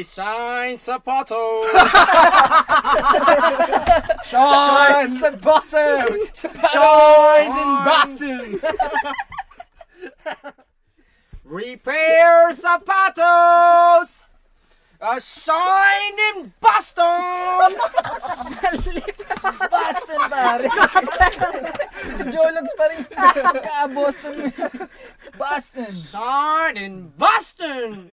Hey, shine sapatos! Shine sapatos! Shine in Boston! Repair zapatos! A shine in Boston! Boston, pare! Jologs pa rin. Ka-Boston. Boston. Shine in Boston!